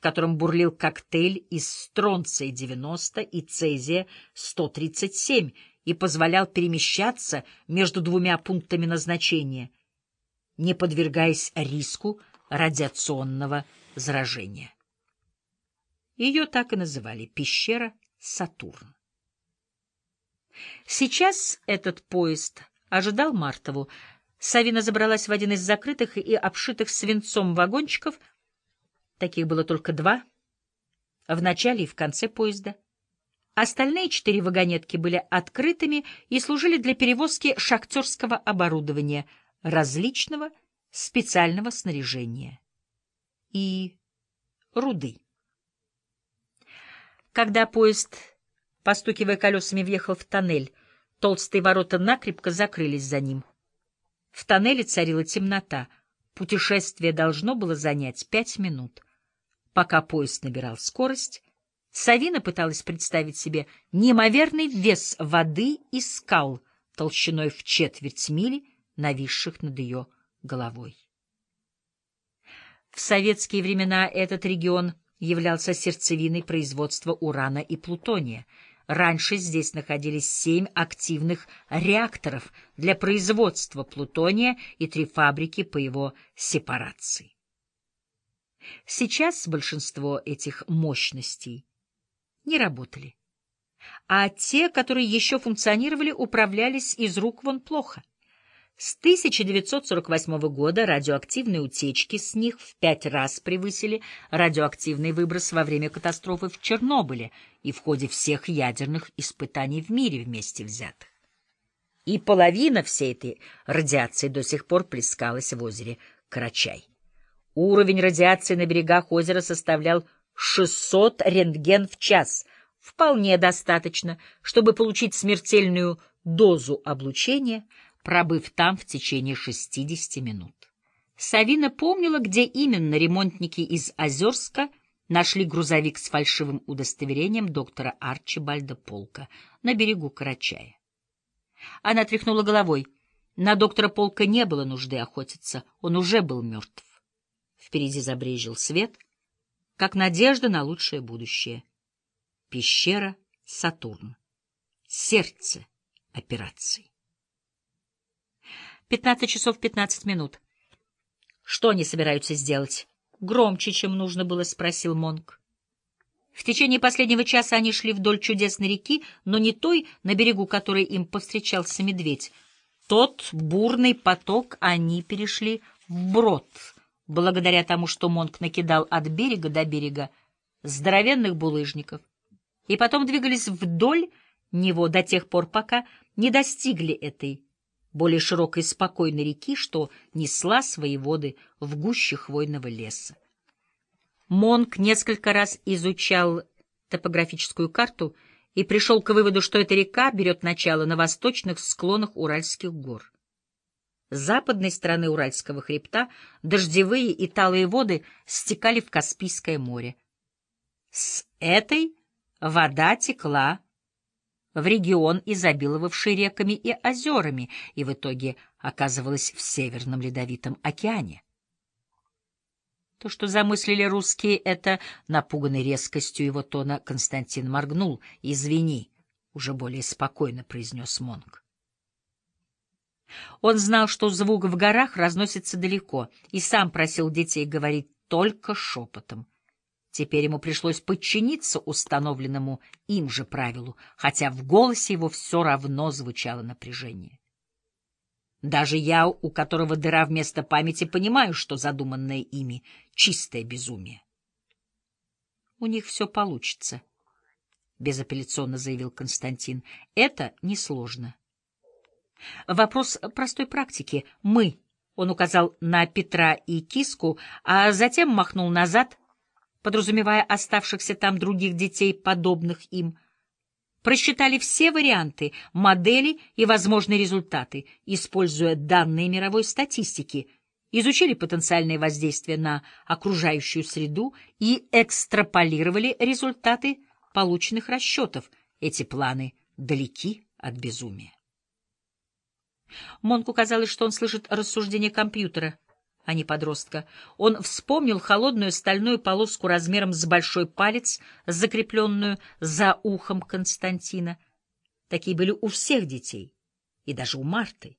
в котором бурлил коктейль из стронция-90 и цезия-137 и позволял перемещаться между двумя пунктами назначения, не подвергаясь риску радиационного заражения. Ее так и называли «пещера Сатурн». Сейчас этот поезд ожидал Мартову. Савина забралась в один из закрытых и обшитых свинцом вагончиков. Таких было только два, в начале и в конце поезда. Остальные четыре вагонетки были открытыми и служили для перевозки шахтерского оборудования, различного специального снаряжения и руды. Когда поезд, постукивая колесами, въехал в тоннель, толстые ворота накрепко закрылись за ним. В тоннеле царила темнота. Путешествие должно было занять пять минут. Пока поезд набирал скорость, Савина пыталась представить себе неимоверный вес воды и скал толщиной в четверть мили, нависших над ее головой. В советские времена этот регион являлся сердцевиной производства урана и плутония. Раньше здесь находились семь активных реакторов для производства плутония и три фабрики по его сепарации. Сейчас большинство этих мощностей не работали, а те, которые еще функционировали, управлялись из рук вон плохо. С 1948 года радиоактивные утечки с них в пять раз превысили радиоактивный выброс во время катастрофы в Чернобыле и в ходе всех ядерных испытаний в мире вместе взятых. И половина всей этой радиации до сих пор плескалась в озере Карачай. Уровень радиации на берегах озера составлял 600 рентген в час. Вполне достаточно, чтобы получить смертельную дозу облучения — пробыв там в течение 60 минут. Савина помнила, где именно ремонтники из Озерска нашли грузовик с фальшивым удостоверением доктора Арчибальда Полка на берегу Карачая. Она тряхнула головой. На доктора Полка не было нужды охотиться, он уже был мертв. Впереди забрежил свет, как надежда на лучшее будущее. Пещера Сатурн. Сердце операции. Пятнадцать часов пятнадцать минут. Что они собираются сделать? Громче, чем нужно было, спросил Монк. В течение последнего часа они шли вдоль чудесной реки, но не той, на берегу которой им повстречался медведь. Тот бурный поток они перешли вброд, благодаря тому, что Монк накидал от берега до берега здоровенных булыжников, и потом двигались вдоль него до тех пор, пока не достигли этой более широкой спокойной реки, что несла свои воды в гуще хвойного леса. Монк несколько раз изучал топографическую карту и пришел к выводу, что эта река берет начало на восточных склонах Уральских гор. С западной стороны Уральского хребта дождевые и талые воды стекали в Каспийское море. С этой вода текла в регион, изобиловавший реками и озерами, и в итоге оказывалась в Северном Ледовитом океане. То, что замыслили русские, это, напуганный резкостью его тона, Константин моргнул. «Извини», — уже более спокойно произнес Монг. Он знал, что звук в горах разносится далеко, и сам просил детей говорить только шепотом. Теперь ему пришлось подчиниться установленному им же правилу, хотя в голосе его все равно звучало напряжение. Даже я, у которого дыра вместо памяти, понимаю, что задуманное ими — чистое безумие. У них все получится, — безапелляционно заявил Константин. Это несложно. Вопрос простой практики. Мы, — он указал на Петра и киску, а затем махнул назад, подразумевая оставшихся там других детей, подобных им, просчитали все варианты, модели и возможные результаты, используя данные мировой статистики, изучили потенциальные воздействия на окружающую среду и экстраполировали результаты полученных расчетов. Эти планы далеки от безумия. Монку казалось, что он слышит рассуждения компьютера — а не подростка. Он вспомнил холодную стальную полоску размером с большой палец, закрепленную за ухом Константина. Такие были у всех детей, и даже у Марты.